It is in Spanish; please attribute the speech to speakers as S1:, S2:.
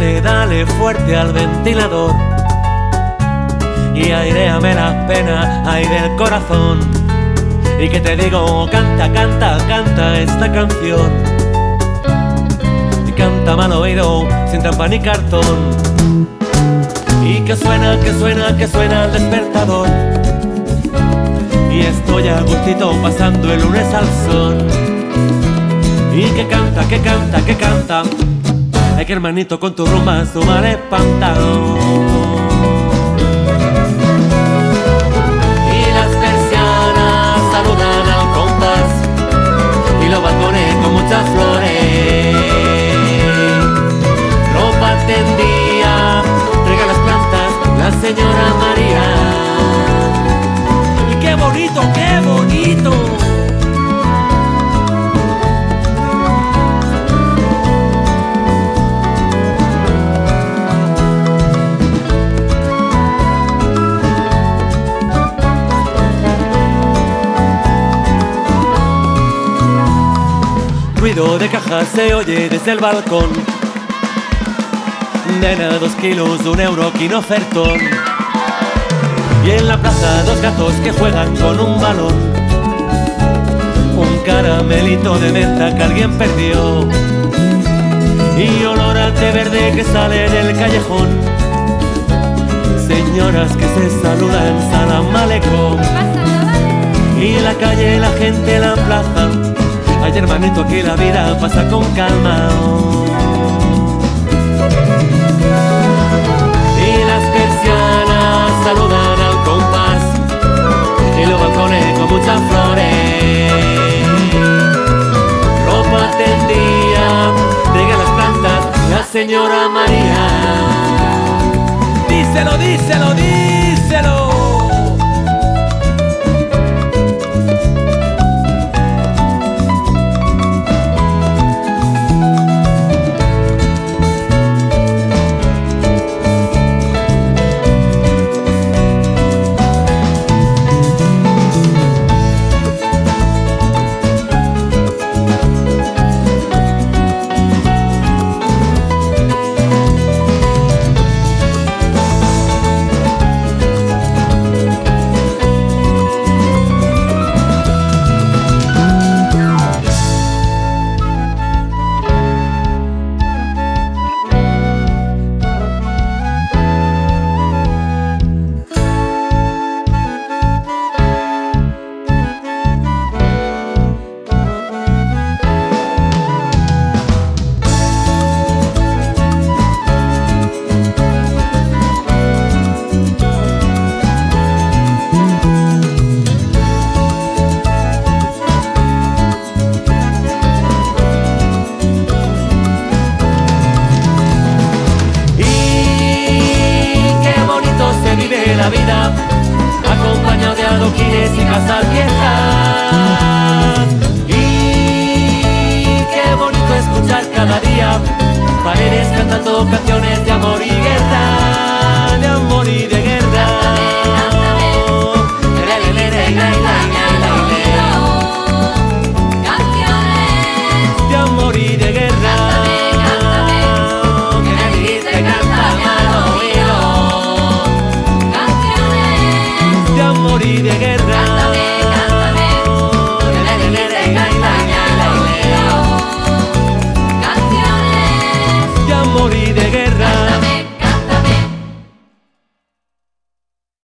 S1: dale fuerte al ventilador y aireame las penas ahí del corazón. Y que te digo, canta, canta, canta esta canción. Y canta mal oído, sin trampa ni cartón. Y que suena, que suena, que suena el despertador. Y estoy a gustito pasando el lunes al sol. Y que canta, que canta, que canta. Ay, que hermanito con tu rumba sumar espantado. Ruido de cajas se oye desde el balcón. Nena, dos kilos, un euro, quino ofertón. Y en la plaza dos gatos que juegan con un balón. Un caramelito de menta que alguien perdió. Y olor a té verde que sale del callejón. Señoras que se saludan, salam aleikum. Y la calle, la gente, la plaza. Ay, hermanito, aquí la vida pasa con calma. Y las persianas saludan al compás. Y los balcones con muchas flores. Ropa tendida, diga las plantas, la señora María. Díselo, díselo, díselo. La vida, acompañado de adoquines y casas viejas. Y de guerra.